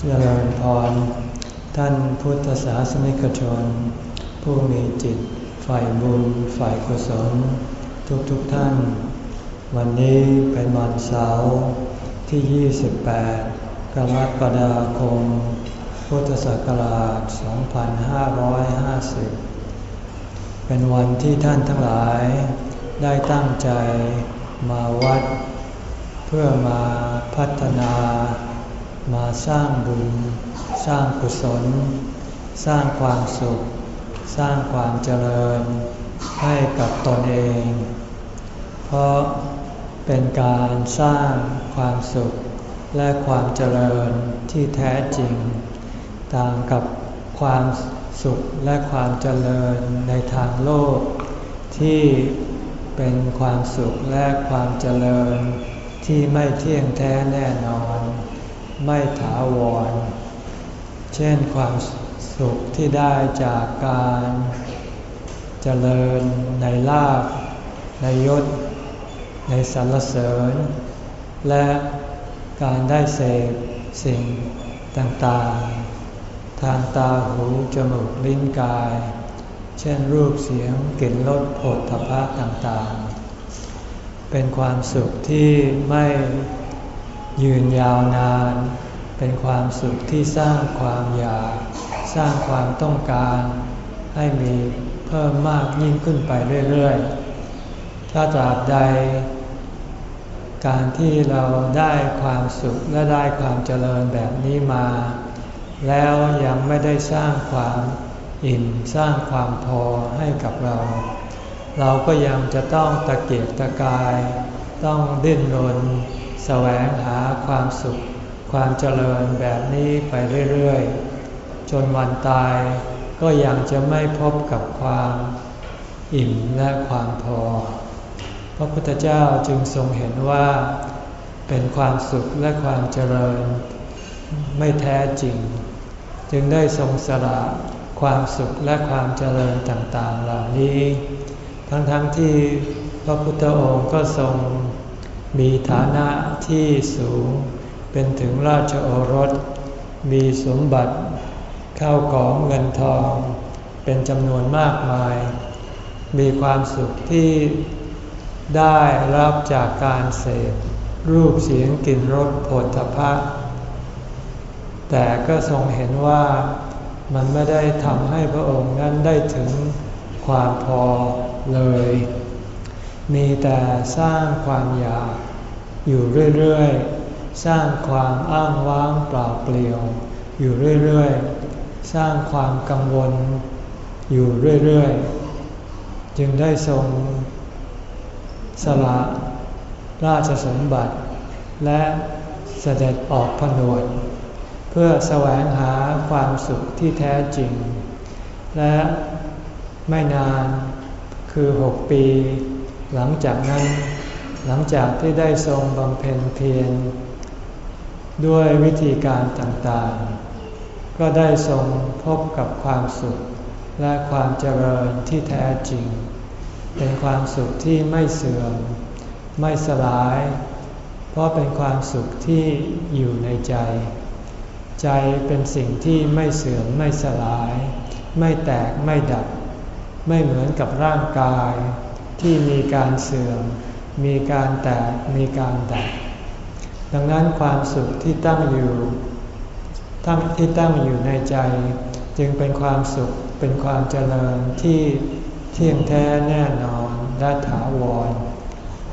เจริญพร ท่านพุทธศาสนิกชน ผู้มีจิตฝ่ายบุญฝ่ายกุศล ทุกๆทท่าน วันนี้เป็นวันเสาร์ที่ 28 กรกฎาคม พุทธศักราช 2550 เป็นวันที่ท่านทั้งหลายได้ตั้งใจมาวัด เพื่อมาพัฒนา มาสร้างบุญ สร้างกุศล สร้างความสุข สร้างความเจริญ ให้กับตนเอง เพราะเป็นการสร้างความสุขและความเจริญที่แท้จริง ต่างกับความสุขและความเจริญในทางโลก ที่เป็นความสุขและความเจริญที่ไม่เที่ยงแท้แน่นอน ไม่ถาวร เช่นความสุขที่ได้จากการเจริญในลาภในยศ ในสรรเสริญ และการได้เสพสิ่งต่างๆ ทางตาหู จมูก ลิ้นกาย เช่นรูปเสียงกลิ่นรสผลทพะต่างๆ เป็นความสุขที่ไม่ ยืนยาวนาน เป็นความสุขที่สร้างความอยาก สร้างความต้องการ ให้มีเพิ่มมากยิ่งขึ้นไปเรื่อยๆ ถ้าตราบใด การที่เราได้ความสุขและได้ความเจริญแบบนี้มา แล้วยังไม่ได้สร้างความอิ่มสร้างความพอให้กับเรา เราก็ยังจะต้องตะเกียกตะกาย ต้องดิ้นรน แสวงหาความสุข ความเจริญแบบนี้ไปเรื่อยๆ จนวันตายก็ยังจะไม่พบกับความอิ่มและความพอ พระพุทธเจ้าจึงทรงเห็นว่า เป็นความสุขและความเจริญ ไม่แท้จริง จึงได้ทรงสละความสุขและความเจริญต่างๆ เหล่านี้ ทั้งๆทที่พระพุทธองค์ก็ทรง มีฐานะที่สูง เป็นถึงราชโอรส มีสมบัติเข้าของเงินทอง เป็นจำนวนมากมาย มีความสุขที่ได้รับจากการเสพรูปเสียงกลิ่นรสผลทพะแต่ก็ทรงเห็นว่ามันไม่ได้ทำให้พระองค์นั้นได้ถึงความพอเลย มีแต่สร้างความอยาก อยู่เรื่อยๆ สร้างความอ้างว้างเปล่าเปลี่ยว อยู่เรื่อยๆ สร้างความกังวล อยู่เรื่อยๆ จึงได้ทรงสละราชสมบัติ และเสด็จออกผนวด เพื่อแสวงหาความสุขที่แท้จริง และไม่นานคือหกปี หลังจากนั้น หลังจากที่ได้ทรงบำเพ็ญเพียรด้วยวิธีการต่างๆ ก็ได้ทรงพบกับความสุขและความเจริญที่แท้จริง เป็นความสุขที่ไม่เสื่อม ไม่สลาย เพราะเป็นความสุขที่อยู่ในใจ ใจเป็นสิ่งที่ไม่เสื่อมไม่สลาย ไม่แตกไม่ดับ ไม่เหมือนกับร่างกายที่มีการเสื่อม มีการแตกมีการดับดังนั้นความสุขที่ตั้งอยู่ทั้งที่ตั้งอยู่ในใจ จึงเป็นความสุขเป็นความเจริญที่เที่ยงแท้แน่นอนและถาวร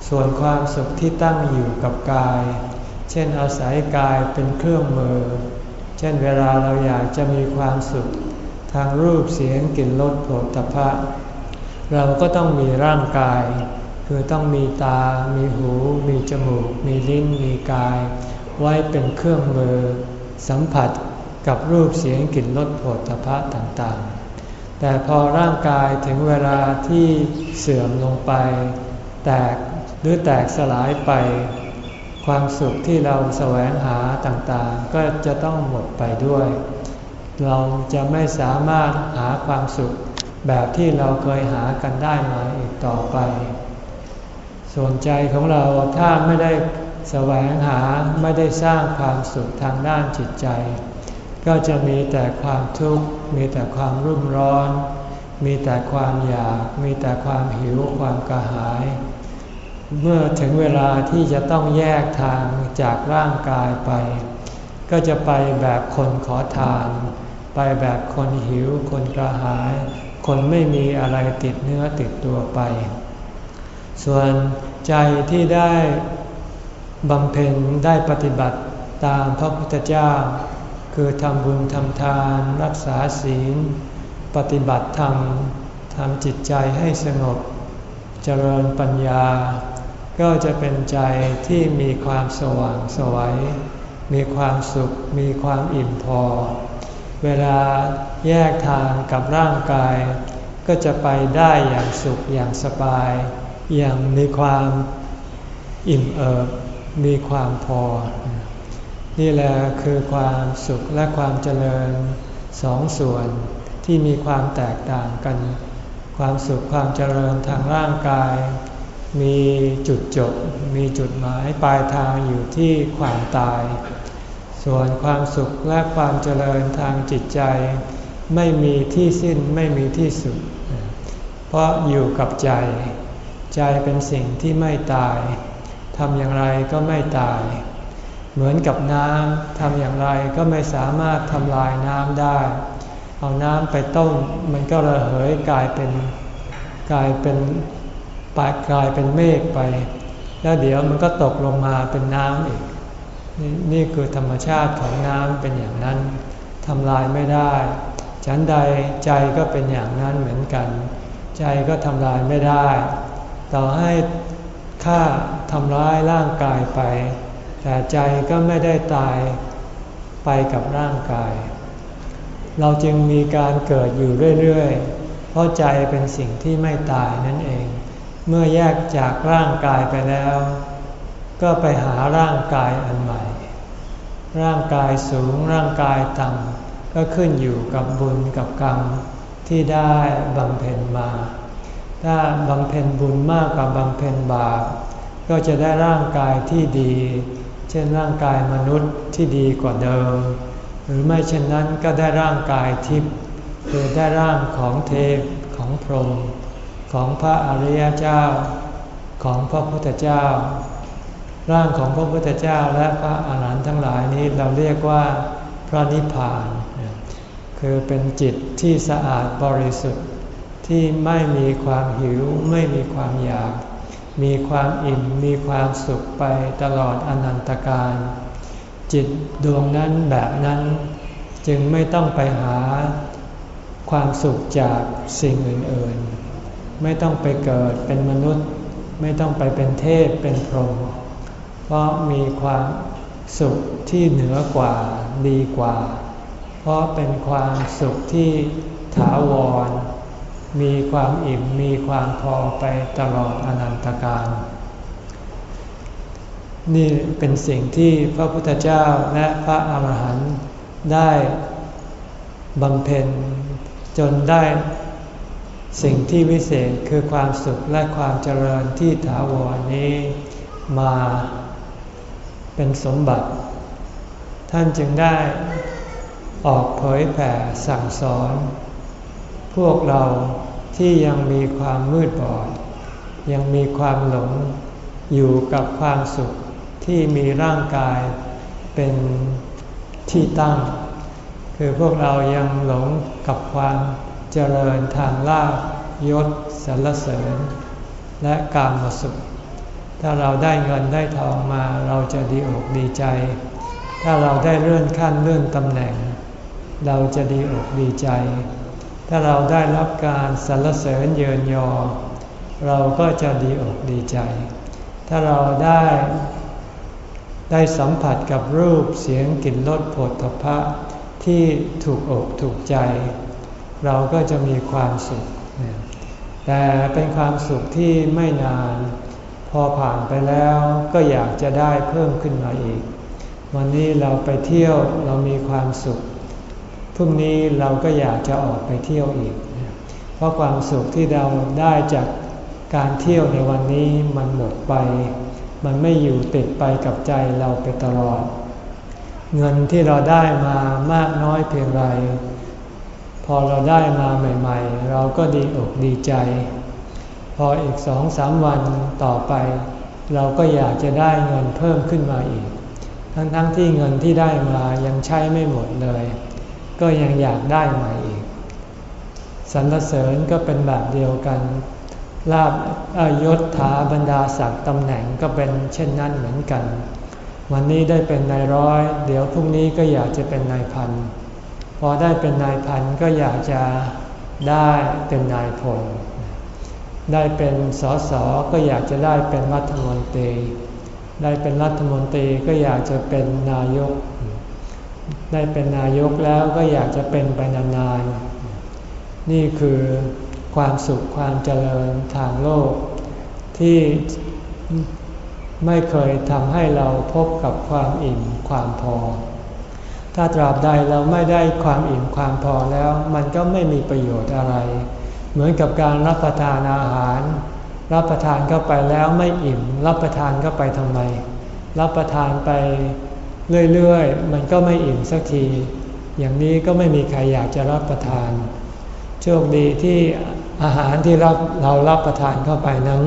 ส่วนความสุขที่ตั้งอยู่กับกาย เช่นอาศัยกายเป็นเครื่องมือ เช่นเวลาเราอยากจะมีความสุข ทางรูปเสียงกลิ่นรสผลตภะเราก็ต้องมีร่างกาย คือต้องมีตา มีหู มีจมูก มีลิ้น มีกาย ไว้เป็นเครื่องมือ สัมผัสกับรูปเสียงกลิ่นรสผลตภะต่างๆ แต่พอร่างกายถึงเวลาที่เสื่อมลงไป แตกหรือแตกสลายไป ความสุขที่เราแสวงหาต่างๆ ก็จะต้องหมดไปด้วย เราจะไม่สามารถหาความสุขแบบที่เราเคยหากันได้มาอีกต่อไป ส่วนใจของเราถ้าไม่ได้แสวงหาไม่ได้สร้างความสุขทางด้านจิตใจ ก็จะมีแต่ความทุกข์มีแต่ความรุ่มร้อน มีแต่ความอยาก มีแต่ความหิวความกระหาย เมื่อถึงเวลาที่จะต้องแยกทางจากร่างกายไป ก็จะไปแบบคนขอทาน ไปแบบคนหิว คนกระหาย คนไม่มีอะไรติดเนื้อติดตัวไป ส่วนใจที่ได้บำเพ็ญได้ปฏิบัติตามพระพุทธเจ้า คือทำบุญทำทานรักษาศีล ปฏิบัติธรรมทำจิตใจให้สงบ เจริญปัญญา ก็จะเป็นใจที่มีความสว่างสวัยมีความสุข มีความอิ่มพอ เวลาแยกทางกับร่างกาย ก็จะไปได้อย่างสุขอย่างสบาย อย่างมีความอิ่มเอิบมีความพอ นี่แหละคือความสุขและความเจริญสองส่วนที่มีความแตกต่างกัน ความสุขความเจริญทางร่างกาย มีจุดจบ มีจุดหมายปลายทางอยู่ที่ความตาย ส่วนความสุขและความเจริญทางจิตใจ ไม่มีที่สิ้นไม่มีที่สุด เพราะอยู่กับใจ ใจเป็นสิ่งที่ไม่ตายทำอย่างไรก็ไม่ตาย เหมือนกับน้ำทำอย่างไรก็ไม่สามารถทำลายน้ำได้ เอาน้ำไปต้มมันก็ระเหยกลายเป็นกลายเป็นปากลายเป็นเมฆไป แล้วเดี๋ยวมันก็ตกลงมาเป็นน้ำอีกนนี่คือธรรมชาติของน้ำเป็นอย่างนั้นทำลายไม่ได้ ฉันใดใจก็เป็นอย่างนั้นเหมือนกัน ใจก็ทำลายไม่ได้ ต่อให้ฆ่าทำร้ายร่างกายไป แต่ใจก็ไม่ได้ตายไปกับร่างกาย เราจึงมีการเกิดอยู่เรื่อยๆ เพราะใจเป็นสิ่งที่ไม่ตายนั่นเอง เมื่อแยกจากร่างกายไปแล้ว ก็ไปหาร่างกายอันใหม่ ร่างกายสูงร่างกายต่ำก็ขึ้นอยู่กับบุญกับกรรมที่ได้บำเพ็ญมา ถ้าบำเพ็ญบุญมากกว่าบำเพ็ญบาปก็จะได้ร่างกายที่ดี เช่นร่างกายมนุษย์ที่ดีกว่าเดิม หรือไม่เช่นนั้นก็ได้ร่างกายทิพย์คือได้ร่างของเทพของพรหมของพระอริยเจ้า ของพระพุทธเจ้า ร่างของพระพุทธเจ้าและพระอาหารหันต์ทั้งหลายนี้เราเรียกว่าพระนิพพาน คือเป็นจิตที่สะอาดบริสุทธิ์ ที่ไม่มีความหิวไม่มีความอยาก มีความอิ่มมีความสุขไปตลอดอนันตการ จิตดวงนั้นแบบนั้น จึงไม่ต้องไปหาความสุขจากสิ่งอื่นๆ ไม่ต้องไปเกิดเป็นมนุษย์ ไม่ต้องไปเป็นเทพเป็นพรหมเพราะมีความสุขที่เหนือกว่าดีกว่า เพราะเป็นความสุขที่ถาวร มีความอิ่มมีความพอไปตลอดอนันตการ นี่เป็นสิ่งที่พระพุทธเจ้าและพระอาหารหันต์ได้บำเพ็ญจนได้สิ่งที่วิเศษคือความสุขและความเจริญที่ถาวรนี้มาเป็นสมบัติ ท่านจึงได้ออกเผยแผ่สั่งสอน พวกเราที่ยังมีความมืดบอด ยังมีความหลงอยู่กับความสุขที่มีร่างกายเป็นที่ตั้ง คือพวกเรายังหลงกับความเจริญทางลาบยศสรรเสริญ และการมาสุข ถ้าเราได้เงินได้ทองมาเราจะดีอกดีใจ ถ้าเราได้เลื่อนขั้นเลื่อนตำแหน่ง เราจะดีอกดีใจ ถ้าเราได้รับการสรรเสริญเยินยอ เราก็จะดีอกดีใจ ถ้าเราได้ได้สัมผัสกับรูปเสียงกลิ่นรสผลทพะที่ถูกอกถูกใจ เราก็จะมีความสุข แต่เป็นความสุขที่ไม่นาน พอผ่านไปแล้วก็อยากจะได้เพิ่มขึ้นมาอีก วันนี้เราไปเที่ยวเรามีความสุข พรุ่งนี้เราก็อยากจะออกไปเที่ยวอีก เพราะความสุขที่เราได้จากการเที่ยวในวันนี้มันหมดไป มันไม่อยู่ติดไปกับใจเราไปตลอด เงินที่เราได้มามากน้อยเพียงไร พอเราได้มาใหม่ ๆ เราก็ดีอกดีใจ พออีกสองสามวันต่อไป เราก็อยากจะได้เงินเพิ่มขึ้นมาอีก ทั้งๆทที่เงินที่ได้มายังใช้ไม่หมดเลย ก็ยังอยากได้ใหม่อีกสรรเสริญก็เป็นแบบเดียวกันลาบยศถาบรรดาศักดิ์ตำแหน่งก็เป็นเช่นนั้นเหมือนกัน วันนี้ได้เป็นนายร้อย เดี๋ยวพรุ่งนี้ก็อยากจะเป็นนายพันพอได้เป็นนายพันก็อยากจะได้เป็นนายพลได้เป็นสสก็อยากจะได้เป็นรัฐมนตรี ได้เป็นรัฐมนตรีก็อยากจะเป็นนายก ได้เป็นนายกแล้วก็อยากจะเป็นไปนานๆ นี่คือความสุขความเจริญทางโลก ที่ไม่เคยทำให้เราพบกับความอิ่มความพอ ถ้าตราบใดเราไม่ได้ความอิ่มความพอแล้ว มันก็ไม่มีประโยชน์อะไร เหมือนกับการรับประทานอาหาร รับประทานเข้าไปแล้วไม่อิ่ม รับประทานเข้าไปทำไม รับประทานไป เรื่อยๆ มันก็ไม่อิ่มสักที อย่างนี้ก็ไม่มีใครอยากจะรับประทาน โชคดีที่อาหารที่เราเรารับประทานเข้าไปนั้น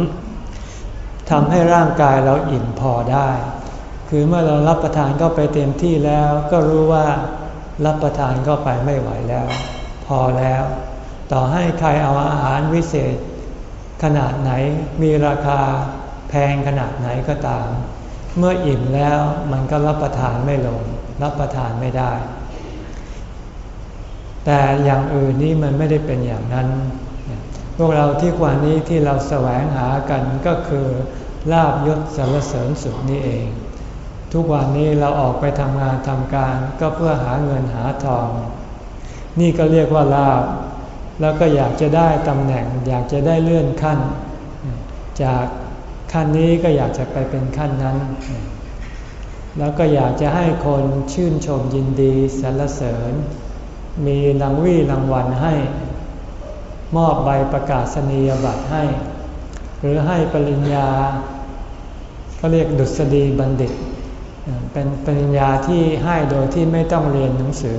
ทำให้ร่างกายเราอิ่มพอได้ คือเมื่อเรารับประทานเข้าไปเต็มที่แล้วก็รู้ว่ารับประทานเข้าไปไม่ไหวแล้ว พอแล้ว ต่อให้ใครเอาอาหารวิเศษ ขนาดไหนมีราคาแพงขนาดไหนก็ตาม เมื่ออิ่มแล้วมันก็รับประทานไม่ลง รับประทานไม่ได้ แต่อย่างอื่นนี่มันไม่ได้เป็นอย่างนั้น พวกเราที่กว่านี้ที่เราแสวงหากันก็คือลาบยศสารเสริญสุขนี่เอง ทุกวันนี้เราออกไปทำงานทำการก็เพื่อหาเงินหาทอง นี่ก็เรียกว่าลาบ แล้วก็อยากจะได้ตำแหน่ง อยากจะได้เลื่อนขั้น จาก ขั้นนี้ก็อยากจะไปเป็นขั้นนั้น แล้วก็อยากจะให้คนชื่นชมยินดีสรรเสริญ มีรางวี่รางวัลให้ มอบใบประกาศนียบัตรให้ หรือให้ปริญญา ก็เรียกดุษฎีบัณฑิต เป็นปริญญาที่ให้โดยที่ไม่ต้องเรียนหนังสือ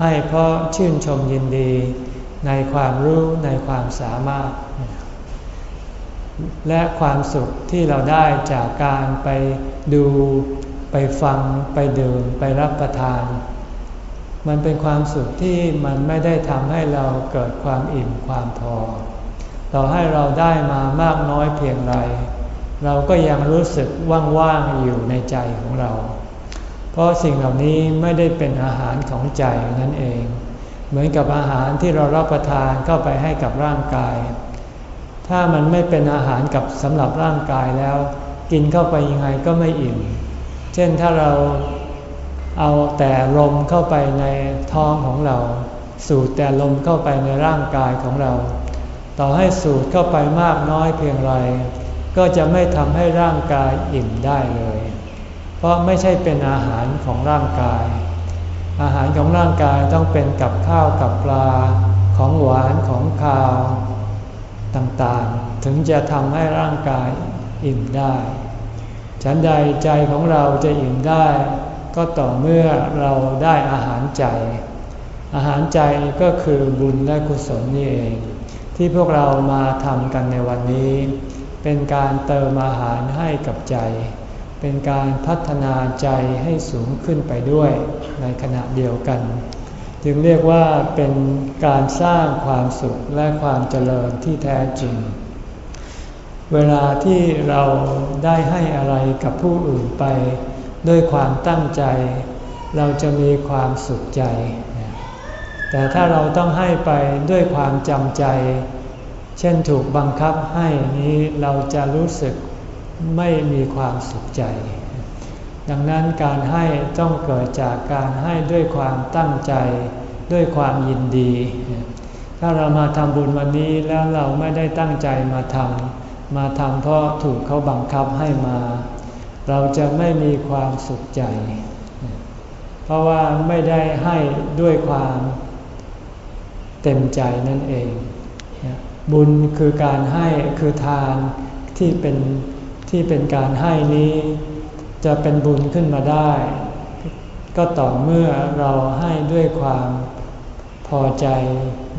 ให้เพราะชื่นชมยินดีในความรู้ในความสามารถ และความสุขที่เราได้จากการไปดูไปฟังไปดื่มไปรับประทาน มันเป็นความสุขที่มันไม่ได้ทำให้เราเกิดความอิ่มความพอ ต่อให้เราได้มามากน้อยเพียงไร เราก็ยังรู้สึกว่างๆอยู่ในใจของเรา เพราะสิ่งเหล่านี้ไม่ได้เป็นอาหารของใจนั่นเอง เหมือนกับอาหารที่เรารับประทานเข้าไปให้กับร่างกาย ถ้ามันไม่เป็นอาหารกับสำหรับร่างกายแล้ว กินเข้าไปยังไงก็ไม่อิ่ม เช่นถ้าเราเอาแต่ลมเข้าไปในท้องของเรา สูดแต่ลมเข้าไปในร่างกายของเรา ต่อให้สูดเข้าไปมากน้อยเพียงไร ก็จะไม่ทำให้ร่างกายอิ่มได้เลย เพราะไม่ใช่เป็นอาหารของร่างกาย อาหารของร่างกายต้องเป็นกับข้าวกับปลาของหวานของคาว ต่างๆ ถึงจะทำให้ร่างกายอิ่มได้ ฉันใดใจของเราจะอิ่มได้ ก็ต่อเมื่อเราได้อาหารใจ อาหารใจก็คือบุญและกุศลนี่เอง ที่พวกเรามาทำกันในวันนี้ เป็นการเติมอาหารให้กับใจ เป็นการพัฒนาใจให้สูงขึ้นไปด้วยในขณะเดียวกัน จึงเรียกว่าเป็นการสร้างความสุขและความเจริญที่แท้จริง เวลาที่เราได้ให้อะไรกับผู้อื่นไป ด้วยความตั้งใจ เราจะมีความสุขใจ แต่ถ้าเราต้องให้ไปด้วยความจำใจ เช่นถูกบังคับให้นี้เราจะรู้สึกไม่มีความสุขใจ ดังนั้นการให้ต้องเกิดจากการให้ด้วยความตั้งใจ ด้วยความยินดี ถ้าเรามาทำบุญวันนี้แล้วเราไม่ได้ตั้งใจมาทำมาทำเพราะถูกเขาบังคับให้มา เราจะไม่มีความสุขใจ เพราะว่าไม่ได้ให้ด้วยความเต็มใจนั่นเอง บุญคือการให้คือทานที่เป็นที่เป็นการให้นี้ จะเป็นบุญขึ้นมาได้ ก็ต่อเมื่อเราให้ด้วยความพอใจ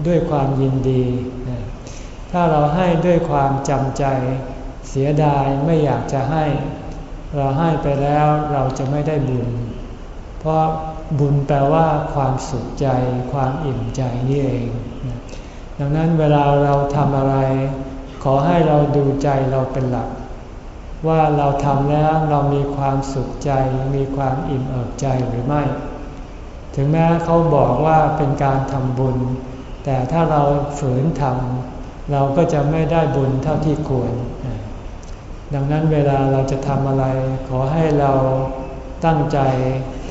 ด้วยความยินดี ถ้าเราให้ด้วยความจำใจเสียดายไม่อยากจะให้ เราให้ไปแล้วเราจะไม่ได้บุญ เพราะบุญแปลว่าความสุขใจ ความอิ่มใจนี่เอง ดังนั้นเวลาเราทำอะไร ขอให้เราดูใจเราเป็นหลัก ว่าเราทำแล้วเรามีความสุขใจ มีความอิ่มเอิบใจหรือไม่ ถึงแม้เขาบอกว่าเป็นการทำบุญ แต่ถ้าเราฝืนทำเราก็จะไม่ได้บุญเท่าที่ควร ดังนั้นเวลาเราจะทำอะไร ขอให้เราตั้งใจ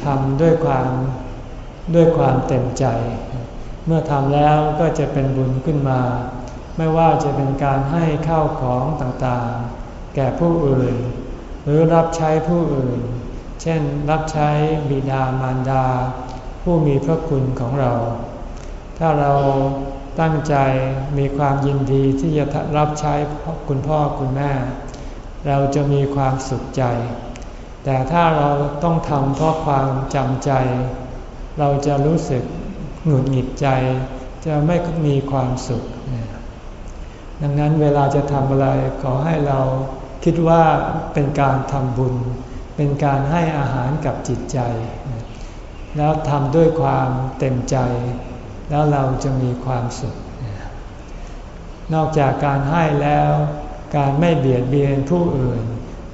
ทำด้วยความด้วยความเต็มใจ เมื่อทำแล้วก็จะเป็นบุญขึ้นมา ไม่ว่าจะเป็นการให้ข้าวของต่างๆ แก่ผู้อื่น หรือรับใช้ผู้อื่น เช่น รับใช้บิดามารดา ผู้มีพระคุณของเรา ถ้าเราตั้งใจมีความยินดีที่จะรับใช้คุณพ่อคุณแม่ เราจะมีความสุขใจ แต่ถ้าเราต้องทำเพราะความจำใจ เราจะรู้สึกหงุดหงิดใจ จะไม่มีความสุข ดังนั้นเวลาจะทำอะไรขอให้เรา คิดว่าเป็นการทำบุญ เป็นการให้อาหารกับจิตใจ แล้วทำด้วยความเต็มใจ แล้วเราจะมีความสุข นอกจากการให้แล้ว การไม่เบียดเบียนผู้อื่น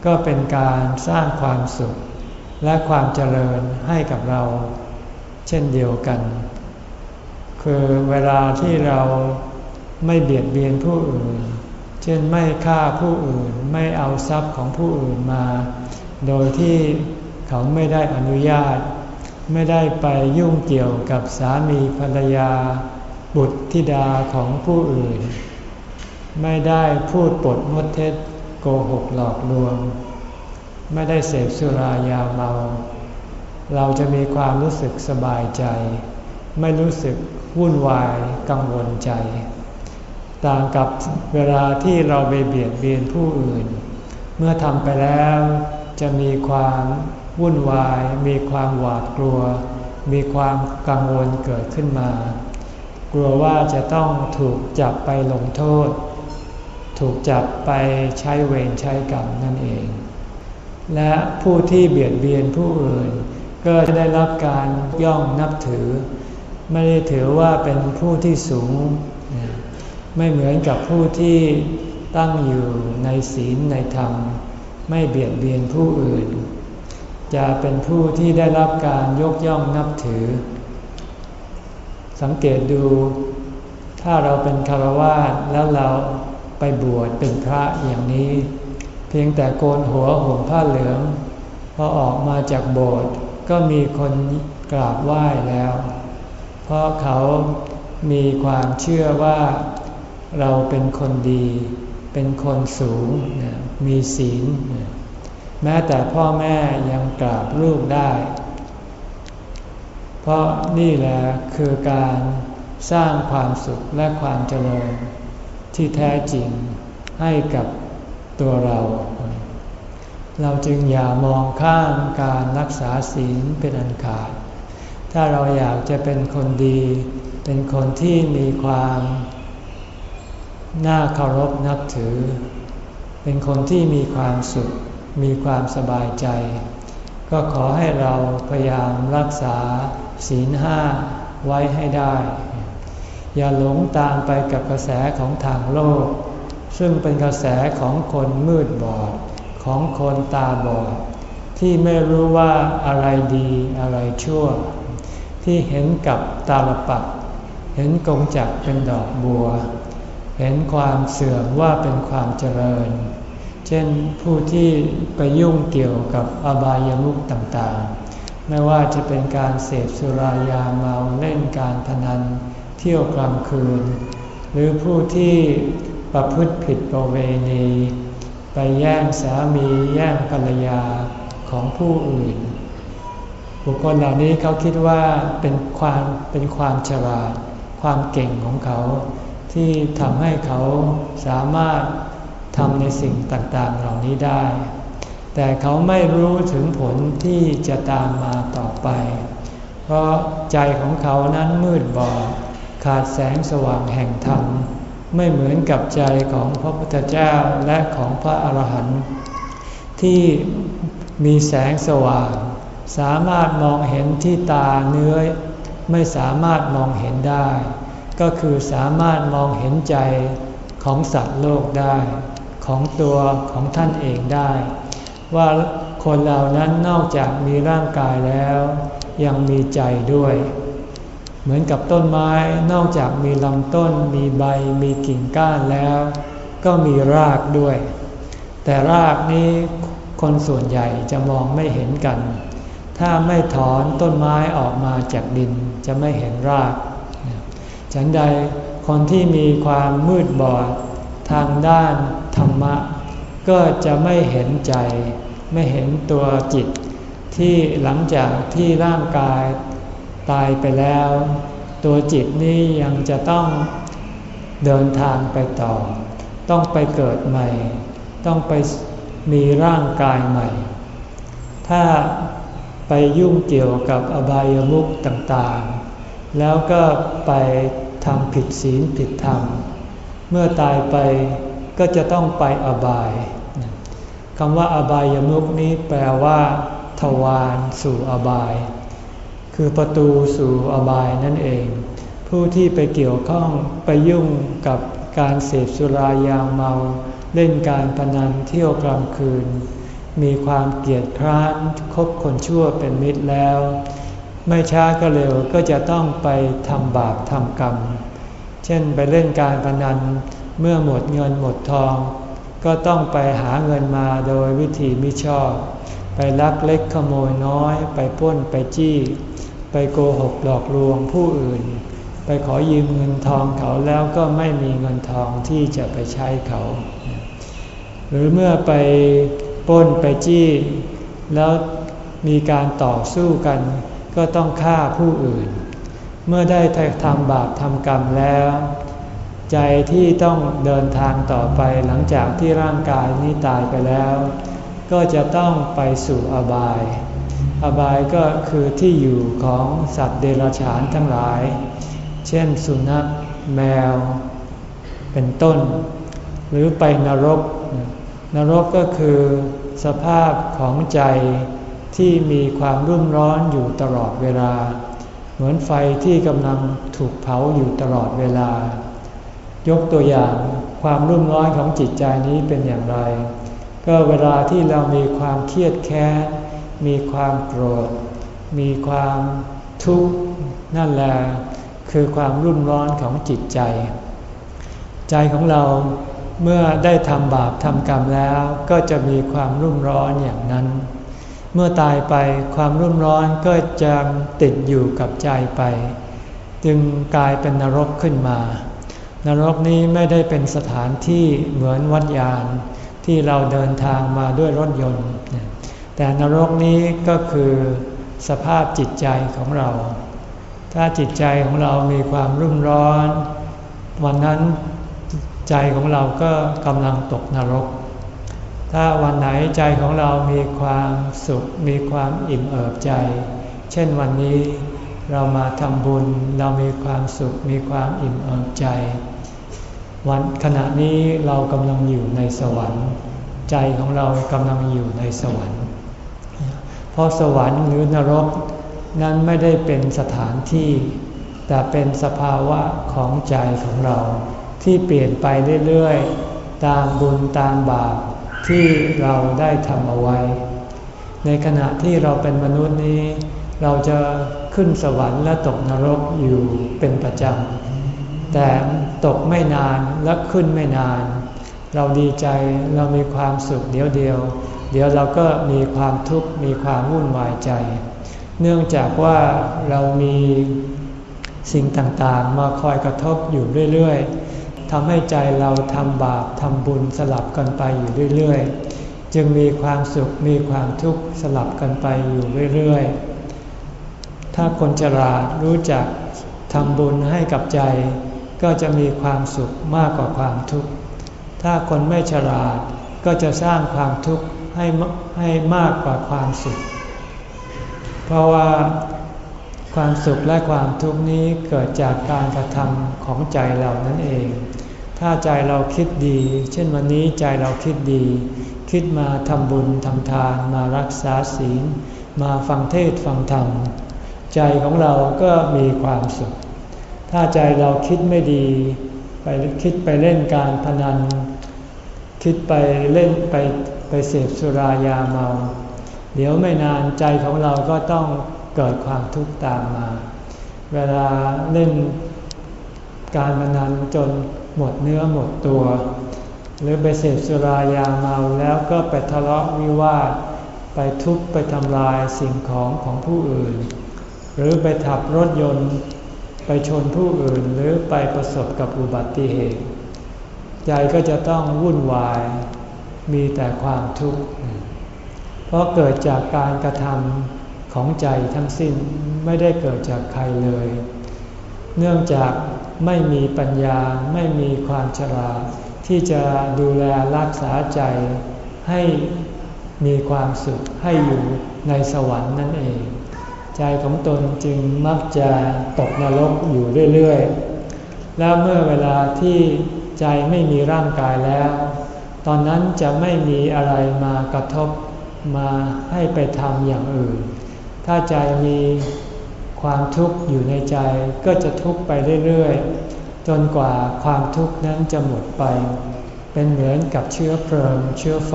ก็เป็นการสร้างความสุข และความเจริญให้กับเรา เช่นเดียวกัน คือเวลาที่เราไม่เบียดเบียนผู้อื่น เช่นไม่ฆ่าผู้อื่นไม่เอาทรัพย์ของผู้อื่นมา โดยที่เขาไม่ได้อนุญาต ไม่ได้ไปยุ่งเกี่ยวกับสามีภรรยา บุตรธิดาของผู้อื่น ไม่ได้พูดปดมดเท็จโกหกหลอกลวง ไม่ได้เสพสุรายาเมา เราจะมีความรู้สึกสบายใจ ไม่รู้สึกวุ่นวายกังวลใจ ต่างกับเวลาที่เราไปเบียดเบียนผู้อื่น เมื่อทำไปแล้วจะมีความวุ่นวาย มีความหวาดกลัว มีความกังวลเกิดขึ้นมา กลัวว่าจะต้องถูกจับไปลงโทษ ถูกจับไปใช้เวรใช้กรรมนั่นเอง และผู้ที่เบียดเบียนผู้อื่น ก็จะได้รับการย่องนับถือ ไม่ได้ถือว่าเป็นผู้ที่สูง ไม่เหมือนกับผู้ที่ตั้งอยู่ในศีลในธรรม ไม่เบียดเบียนผู้อื่น จะเป็นผู้ที่ได้รับการยกย่องนับถือ สังเกตดู ถ้าเราเป็นคารวาสแล้วเราไปบวชเป็นพระอย่างนี้ เพียงแต่โกนหัวห่มผ้าเหลืองพอออกมาจากโบสถ์ก็มีคนกราบไหว้แล้ว เพราะเขามีความเชื่อว่า เราเป็นคนดี เป็นคนสูง มีศีล แม้แต่พ่อแม่ยังกราบลูกได้ เพราะนี่แหละคือการสร้างความสุขและความเจริญที่แท้จริงให้กับตัวเรา เราจึงอย่ามองข้ามการรักษาศีลเป็นอันขาด ถ้าเราอยากจะเป็นคนดี เป็นคนที่มีความ น่าเคารพนับถือ เป็นคนที่มีความสุข มีความสบายใจ ก็ขอให้เราพยายามรักษาศีลห้าไว้ให้ได้ อย่าหลงตามไปกับกระแสของทางโลก ซึ่งเป็นกระแสของคนมืดบอด ของคนตาบอด ที่ไม่รู้ว่าอะไรดีอะไรชั่ว ที่เห็นกับตาลปัดเห็นกงจักเป็นดอกบัว เห็นความเสื่อมว่าเป็นความเจริญ เช่นผู้ที่ไปยุ่งเกี่ยวกับอบายามุขต่างๆ ไม่ว่าจะเป็นการเสพสุรายาเมาเล่นการพนัน เที่ยวกลางคืน หรือผู้ที่ประพฤติผิดประเวณี ไปแย่งสามีแย่งภรรยาของผู้อื่น บุคคลเหล่านี้เขาคิดว่าเป็นความเป็นความฉลาดความเก่งของเขา ที่ทำให้เขาสามารถทำในสิ่งต่างๆเหล่านี้ได้ แต่เขาไม่รู้ถึงผลที่จะตามมาต่อไป เพราะใจของเขานั้นมืดบอดขาดแสงสว่างแห่งธรรม ไม่เหมือนกับใจของพระพุทธเจ้าและของพระอรหันต์ที่มีแสงสว่าง สามารถมองเห็นที่ตาเนื้อ ไม่สามารถมองเห็นได้ ก็คือสามารถมองเห็นใจของสัตว์โลกได้ ของตัวของท่านเองได้ ว่าคนเหล่านั้นนอกจากมีร่างกายแล้ว ยังมีใจด้วย เหมือนกับต้นไม้นอกจากมีลำต้น มีใบมีกิ่งก้านแล้ว ก็มีรากด้วย แต่รากนี้คนส่วนใหญ่จะมองไม่เห็นกัน ถ้าไม่ถอนต้นไม้ออกมาจากดินจะไม่เห็นราก ฉันใดคนที่มีความมืดบอดทางด้านธรรมะ ก็จะไม่เห็นใจ ไม่เห็นตัวจิต ที่หลังจากที่ร่างกายตายไปแล้ว ตัวจิตนี้ยังจะต้องเดินทางไปต่อ ต้องไปเกิดใหม่ ต้องไปมีร่างกายใหม่ ถ้าไปยุ่งเกี่ยวกับอบายมุขต่างๆ แล้วก็ไป ทำผิดศีลผิดธรรม เมื่อตายไปก็จะต้องไปอบายคำว่าอบายมุขนี้แปลว่า ทวารสู่อบาย คือประตูสู่อบายนั่นเอง ผู้ที่ไปเกี่ยวข้องไปยุ่งกับการเสพสุรายาเมา เล่นการพนันเที่ยวกลางคืน มีความเกียดคร้านคบคนชั่วเป็นมิตรแล้ว ไม่ช้าก็เร็วก็จะต้องไปทำบาปทำกรรม เช่นไปเล่นการพนันเมื่อหมดเงินหมดทอง ก็ต้องไปหาเงินมาโดยวิธีมิชอบ ไปลักเล็กขโมยน้อย ไปป้นไปจี้ ไปโกหกหลอกลวงผู้อื่น ไปขอยืมเงินทองเขาแล้วก็ไม่มีเงินทองที่จะไปใช้เขา หรือเมื่อไปป้นไปจี้ แล้วมีการต่อสู้กัน ก็ต้องฆ่าผู้อื่น เมื่อได้ทำบาปทำกรรมแล้ว ใจที่ต้องเดินทางต่อไปหลังจากที่ร่างกายนี้ตายไปแล้ว ก็จะต้องไปสู่อบาย อบายก็คือที่อยู่ของสัตว์เดรัจฉานทั้งหลาย เช่นสุนัขแมว เป็นต้น หรือไปนรก นรกก็คือสภาพของใจ ที่มีความรุ่มร้อนอยู่ตลอดเวลา เหมือนไฟที่กำลังถูกเผาอยู่ตลอดเวลา ยกตัวอย่างความรุ่มร้อนของจิตใจนี้เป็นอย่างไร ก็เวลาที่เรามีความเครียดแค้นมีความโกรธ มีความทุกข์นั่นแหละคือความรุ่มร้อนของจิตใจ ใจของเราเมื่อได้ทำบาปทำกรรมแล้ว ก็จะมีความรุ่มร้อนอย่างนั้น เมื่อตายไปความรุ่มร้อนก็จะติดอยู่กับใจไป จึงกลายเป็นนรกขึ้นมา นรกนี้ไม่ได้เป็นสถานที่เหมือนวัดยานที่เราเดินทางมาด้วยรถยนต์ แต่นรกนี้ก็คือสภาพจิตใจของเรา ถ้าจิตใจของเรามีความรุ่มร้อน วันนั้นใจของเราก็กำลังตกนรก ถ้าวันไหนใจของเรามีความสุข มีความอิ่มเอิบใจ เช่นวันนี้เรามาทำบุญ เรามีความสุข มีความอิ่มเอิบใจ วันขณะนี้เรากำลังอยู่ในสวรรค์ ใจของเรากำลังอยู่ในสวรรค์ เพราะสวรรค์หรือนรกนั้นไม่ได้เป็นสถานที่ แต่เป็นสภาวะของใจของเรา ที่เปลี่ยนไปเรื่อยๆ ตามบุญตามบาป ที่เราได้ทำเอาไว้ ในขณะที่เราเป็นมนุษย์นี้ เราจะขึ้นสวรรค์และตกนรกอยู่เป็นประจำ แต่ตกไม่นานและขึ้นไม่นาน เราดีใจเรามีความสุขเดียวเดียว เดี๋ยวเราก็มีความทุกข์มีความวุ่นวายใจ เนื่องจากว่าเรามีสิ่งต่างๆ มาคอยกระทบอยู่เรื่อยๆ ทำให้ใจเราทำบาปทำบุญสลับกันไปอยู่เรื่อยๆ จึงมีความสุขมีความทุกข์สลับกันไปอยู่เรื่อยๆ ถ้าคนฉลาดรู้จักทำบุญให้กับใจ ก็จะมีความสุขมากกว่าความทุกข์ ถ้าคนไม่ฉลาดก็จะสร้างความทุกข์ให้ให้มากกว่าความสุข เพราะว่า ความสุขและความทุกข์นี้เกิดจากการกระทำของใจเรานั่นเอง ถ้าใจเราคิดดี เช่นวันนี้ใจเราคิดดี คิดมาทำบุญทำทาน มารักษาศีล มาฟังเทศฟังธรรม ใจของเราก็มีความสุข ถ้าใจเราคิดไม่ดี ไปคิดไปเล่นการพนัน คิดไปเล่นไปไปเสพสุรายาเมา เดี๋ยวไม่นานใจของเราก็ต้อง เกิดความทุกข์ตามมา เวลาเล่นการพนันจนหมดเนื้อหมดตัว หรือไปเสพสุรายาเมาแล้วก็ไปทะเลาะวิวาท ไปทุบไปทำลายสิ่งของของผู้อื่น หรือไปขับรถยนต์ไปชนผู้อื่นหรือไปประสบกับอุบัติเหตุ ใจก็จะต้องวุ่นวาย มีแต่ความทุกข์ เพราะเกิดจากการกระทำ ของใจทั้งสิ้นไม่ได้เกิดจากใครเลย เนื่องจากไม่มีปัญญาไม่มีความฉลาดที่จะดูแลรักษาใจให้มีความสุขให้อยู่ในสวรรค์นั่นเอง ใจของตนจึงมักจะตกนรกอยู่เรื่อยๆ แล้วเมื่อเวลาที่ใจไม่มีร่างกายแล้ว ตอนนั้นจะไม่มีอะไรมากระทบมาให้ไปทำอย่างอื่น ถ้าใจมีความทุกข์อยู่ในใจก็จะทุกข์ไปเรื่อยๆ จนกว่าความทุกข์นั้นจะหมดไป เป็นเหมือนกับเชื้อเพลิงเชื้อไฟ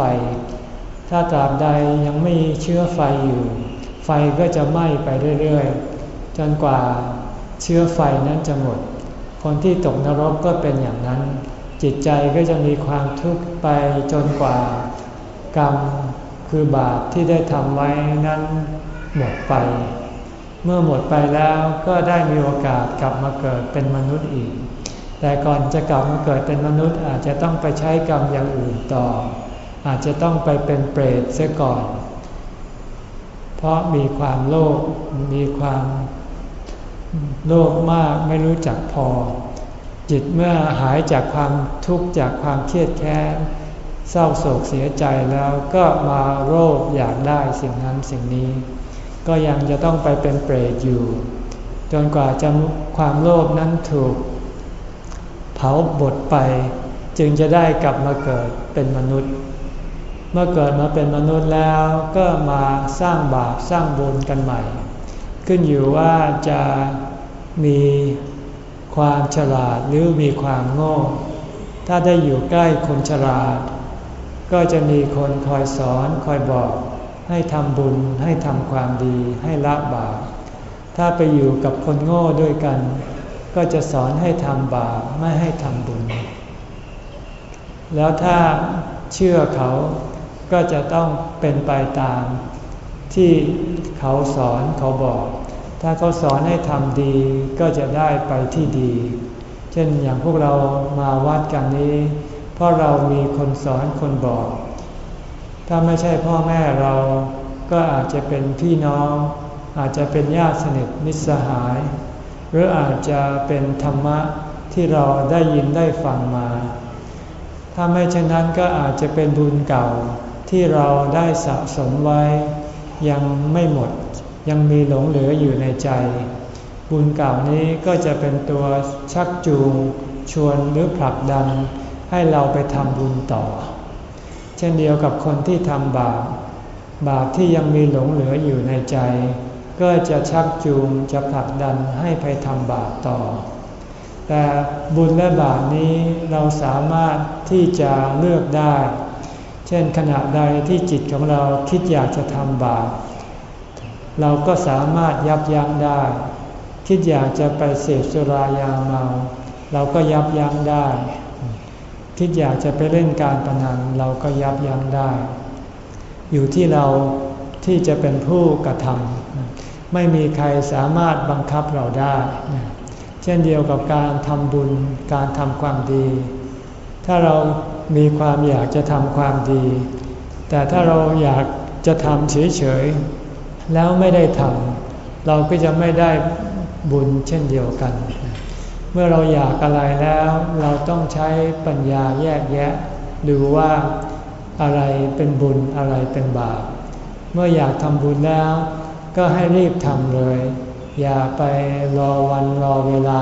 ถ้าตราบใดยังไม่เชื้อไฟอยู่ ไฟก็จะไหม้ไปเรื่อยๆ จนกว่าเชื้อไฟนั้นจะหมด คนที่ตกนรกก็เป็นอย่างนั้น จิตใจก็จะมีความทุกข์ไปจนกว่ากรรมคือบาปที่ได้ทำไว้นั้น หมดไป เมื่อหมดไปแล้วก็ได้มีโอกาสกลับมาเกิดเป็นมนุษย์อีก แต่ก่อนจะกลับมาเกิดเป็นมนุษย์อาจจะต้องไปใช้กรรมอย่างอื่นต่อ อาจจะต้องไปเป็นเปรตเสียก่อน เพราะมีความโลภมีความโลภมากไม่รู้จักพอ จิตเมื่อหายจากความทุกข์จากความเครียดแค้นเศร้าโศกเสียใจแล้วก็มาโรคอยากได้สิ่งนั้นสิ่งนี้ ก็ยังจะต้องไปเป็นเปรตอยู่ จนกว่าจะความโลภนั้นถูก เผาบดไป จึงจะได้กลับมาเกิดเป็นมนุษย์ เมื่อเกิดมาเป็นมนุษย์แล้วก็มาสร้างบาปสร้างบุญกันใหม่ ขึ้นอยู่ว่าจะมีความฉลาดหรือมีความโง่ ถ้าได้อยู่ใกล้คนฉลาด ก็จะมีคนคอยสอนคอยบอก ให้ทำบุญให้ทำความดีให้ละบาปถ้าไปอยู่กับคนโง่ด้วยกัน ก็จะสอนให้ทำบาปไม่ให้ทำบุญ แล้วถ้าเชื่อเขาก็จะต้องเป็นไปตาม ที่เขาสอนเขาบอก ถ้าเขาสอนให้ทำดีก็จะได้ไปที่ดี เช่นอย่างพวกเรามาวัดกันนี้ เพราะเรามีคนสอนคนบอก ถ้าไม่ใช่พ่อแม่เรา ก็อาจจะเป็นพี่น้อง อาจจะเป็นญาติสนิทมิตรสหาย หรืออาจจะเป็นธรรมะที่เราได้ยินได้ฟังมา ถ้าไม่เช่นนั้นก็อาจจะเป็นบุญเก่าที่เราได้สะสมไว้ ยังไม่หมด ยังมีหลงเหลืออยู่ในใจ บุญเก่านี้ก็จะเป็นตัวชักจูง ชวนหรือผลักดันให้เราไปทำบุญต่อ เช่นเดียวกับคนที่ทำบาปบาปที่ยังมีหลงเหลืออยู่ในใจ ก็จะชักจูงจะผลักดันให้ไปทำบาปต่อ แต่บุญและบาปนี้เราสามารถที่จะเลือกได้ เช่นขณะใดที่จิตของเราคิดอยากจะทำบาปเราก็สามารถยับยั้งได้ คิดอยากจะไปเสพสุรายาเมา เราก็ยับยั้งได้ คิดอยากจะไปเล่นการพนันเราก็ยับยั้งได้ อยู่ที่เราที่จะเป็นผู้กระทำไม่มีใครสามารถบังคับเราได้ เช่นเดียวกับการทำบุญการทำความดี ถ้าเรามีความอยากจะทำความดี แต่ถ้าเราอยากจะทำเฉยๆแล้วไม่ได้ทำเราก็จะไม่ได้บุญเช่นเดียวกัน เมื่อเราอยากอะไรแล้ว เราต้องใช้ปัญญาแยกแยะ ดูว่าอะไรเป็นบุญอะไรเป็นบาป เมื่ออยากทำบุญแล้ว ก็ให้รีบทำเลย อย่าไปรอวันรอเวลา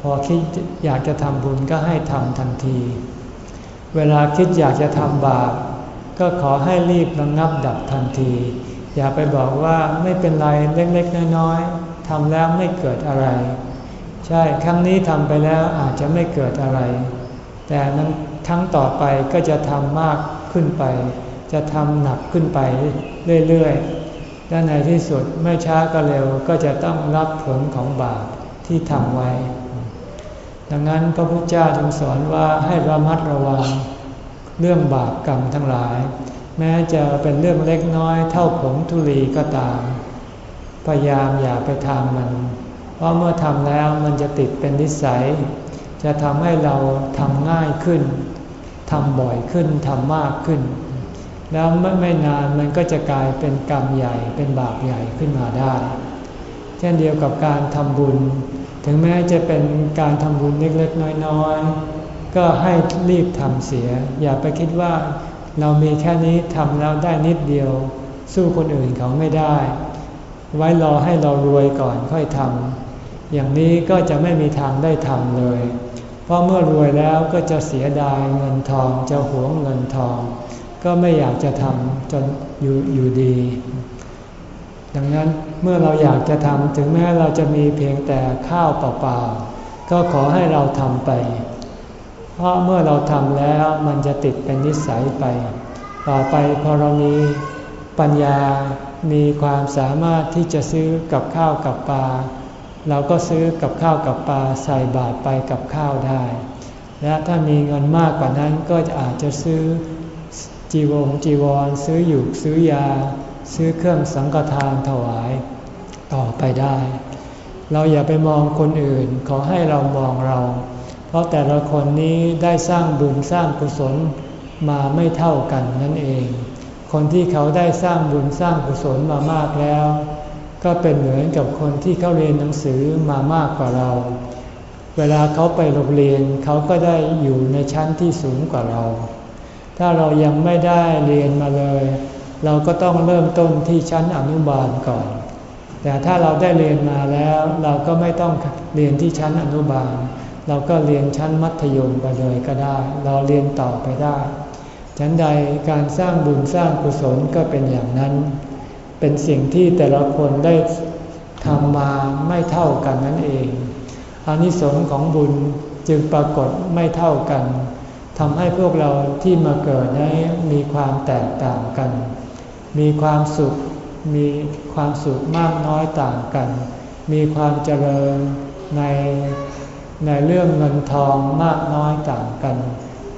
พอคิดอยากจะทำบุญก็ให้ทำทันที เวลาคิดอยากจะทำบาป ก็ขอให้รีบระงงับดับทันที อย่าไปบอกว่าไม่เป็นไรเล็กๆน้อยๆทำแล้วไม่เกิดอะไร ใช่ครั้งนี้ทำไปแล้วอาจจะไม่เกิดอะไร แต่นั้นครั้งต่อไปก็จะทำมากขึ้นไป จะทำหนักขึ้นไปเรื่อยๆและในที่สุดไม่ช้าก็เร็วก็จะต้องรับผลของบาปที่ทำไว้ ดังนั้นพระพุทธเจ้าจึงสอนว่าให้ระมัดระวังเรื่องบาปกรรมทั้งหลาย แม้จะเป็นเรื่องเล็กน้อยเท่าผงทุลีก็ตาม พยายามอย่าไปทำมัน ราะเมื่อทำแล้วมันจะติดเป็นนิสัย จะทำให้เราทำง่ายขึ้นทำบ่อยขึ้นทำมากขึ้น แล้วไม่ไม่นานมันก็จะกลายเป็นกรรมใหญ่เป็นบาปใหญ่ขึ้นมาได้ เช่นเดียวกับการทำบุญ ถึงแม้จะเป็นการทำบุญเล็กๆน้อยๆ ก็ให้รีบทำเสีย อย่าไปคิดว่าเรามีแค่นี้ทำแล้วได้นิดเดียว สู้คนอื่นเขาไม่ได้ ไว้รอให้เรารวยก่อนค่อยทำ อย่างนี้ก็จะไม่มีทางได้ทำเลย เพราะเมื่อรวยแล้วก็จะเสียดายเงินทองจะหวงเงินทอง ก็ไม่อยากจะทำจนอยู่อยู่ดี ดังนั้นเมื่อเราอยากจะทำถึงแม้เราจะมีเพียงแต่ข้าวเปล่าๆก็ขอให้เราทำไป เพราะเมื่อเราทำแล้วมันจะติดเป็นนิสัยไป ต่อไปพอเรามีปัญญามีความสามารถที่จะซื้อกับข้าวกับปลา เราก็ซื้อกับข้าวกับปลาใส่บาตรไปกับข้าวได้ และถ้ามีเงินมากกว่านั้นก็จะอาจจะซื้อจีวงจีวร ซื้อหยุกซื้อยา ซื้อเครื่องสังฆทานถวายต่อไปได้ เราอย่าไปมองคนอื่นขอให้เรามองเรา เพราะแต่ละคนนี้ได้สร้างบุญสร้างกุศลมาไม่เท่ากันนั่นเอง คนที่เขาได้สร้างบุญสร้างกุศลมามากแล้ว ก็เป็นเหมือนกับคนที่เขาเรียนหนังสือมามากกว่าเรา เวลาเขาไปโรงเรียนเขาก็ได้อยู่ในชั้นที่สูงกว่าเรา ถ้าเรายังไม่ได้เรียนมาเลย เราก็ต้องเริ่มต้นที่ชั้นอนุบาลก่อน แต่ถ้าเราได้เรียนมาแล้วเราก็ไม่ต้องเรียนที่ชั้นอนุบาล เราก็เรียนชั้นมัธยมไปเลยก็ได้ เราเรียนต่อไปได้ชั้นใดการสร้างบุญสร้างกุศลก็เป็นอย่างนั้น เป็นสิ่งที่แต่ละคนได้ทำมาไม่เท่ากันนั่นเองอานิสงส์ของบุญจึงปรากฏไม่เท่ากันทำให้พวกเราที่มาเกิดนี้มีความแตกต่างกัน มีความสุข มีความสุขมากน้อยต่างกัน มีความเจริญในในเรื่องเงินทองมากน้อยต่างกัน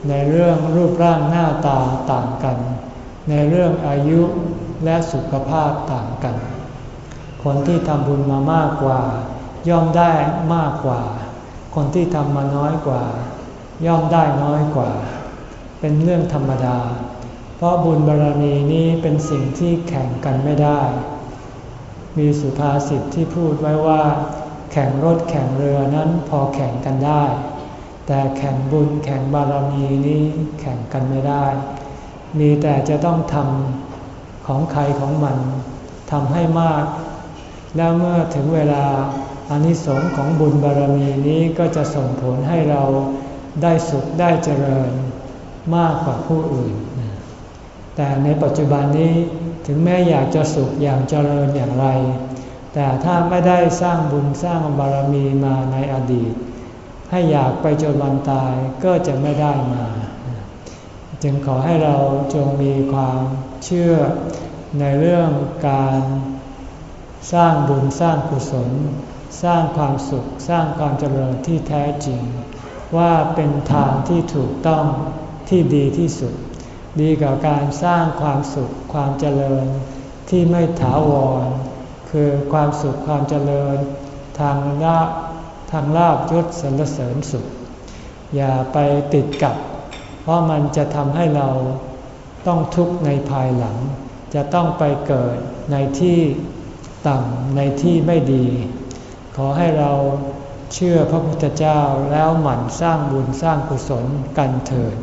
ในเรื่องรูปร่างหน้าตาต่างกัน ในเรื่องอายุ และสุขภาพต่างกัน คนที่ทำบุญมามากกว่า ย่อมได้มากกว่า คนที่ทำมาน้อยกว่า ย่อมได้น้อยกว่า เป็นเรื่องธรรมดา เพราะบุญบารรมีนี้เป็นสิ่งที่แข่งกันไม่ได้ มีสุภาษิตที่พูดไว้ว่า แข่งรถแข่งเรือนั้นพอแข่งกันได้ แต่แข่งบุญแข่งบารมีนี้แข่งกันไม่ได้ มีแต่จะต้องทำ ของใครของมันทำให้มาก แล้วเมื่อถึงเวลาอานิสงส์ของบุญบารรมีนี้ก็จะส่งผลให้เราได้สุขได้เจริญมากกว่าผู้อื่น แต่ในปัจจุบันนี้ถึงแม้อยากจะสุขอย่างเจริญอย่างไร แต่ถ้าไม่ได้สร้างบุญสร้างบารมีมาในอดีต ให้อยากไปจนวันตายก็จะไม่ได้มา จึงขอให้เราจงมีความ เชื่อในเรื่องการสร้างบุญสร้างกุศล สร้างความสุข สร้างความเจริญที่แท้จริง ว่าเป็นทางที่ถูกต้องที่ดีที่สุด ดีกว่าการสร้างความสุขความเจริญที่ไม่ถาวร คือความสุขความเจริญ ทางลาทางลาบยศสรรเสริญสุข อย่าไปติดกับ เพราะมันจะทำให้เรา ต้องทุกข์ในภายหลัง จะต้องไปเกิดในที่ต่ำในที่ไม่ดี ขอให้เราเชื่อพระพุทธเจ้าแล้วหมั่นสร้างบุญสร้างกุศลกันเถิด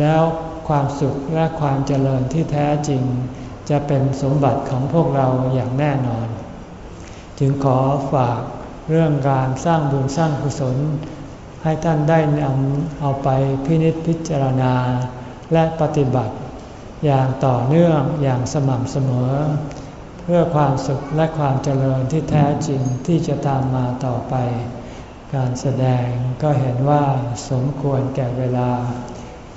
แล้วความสุขและความเจริญที่แท้จริง จะเป็นสมบัติของพวกเราอย่างแน่นอน จึงขอฝากเรื่องการสร้างบุญสร้างกุศล ให้ท่านได้นำเอาไปพินิจพิจารณาและปฏิบัติ อย่างต่อเนื่องอย่างสม่ำเสมอ เพื่อความสุขและความเจริญที่แท้จริงที่จะตามมาต่อไป การแสดงก็เห็นว่าสมควรแก่เวลา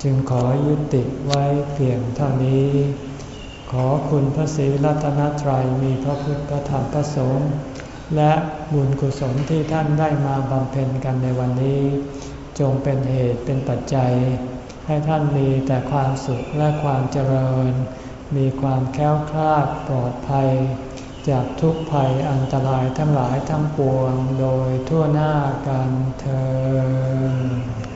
จึงขอยุติไว้เพียงเท่านี้ ขอคุณพระศรีรัตนตรัยมีพระพุทธพระธรรมพระสงฆ์และบุญกุศลที่ท่านได้มาบำเพ็ญกันในวันนี้ จงเป็นเหตุเป็นปัจจัย ให้ท่านมีแต่ความสุขและความเจริญ มีความแค้วคลาดปลอดภัย จากทุกภัยอันตรายทั้งหลายทั้งปวงโดยทั่วหน้ากันเธอ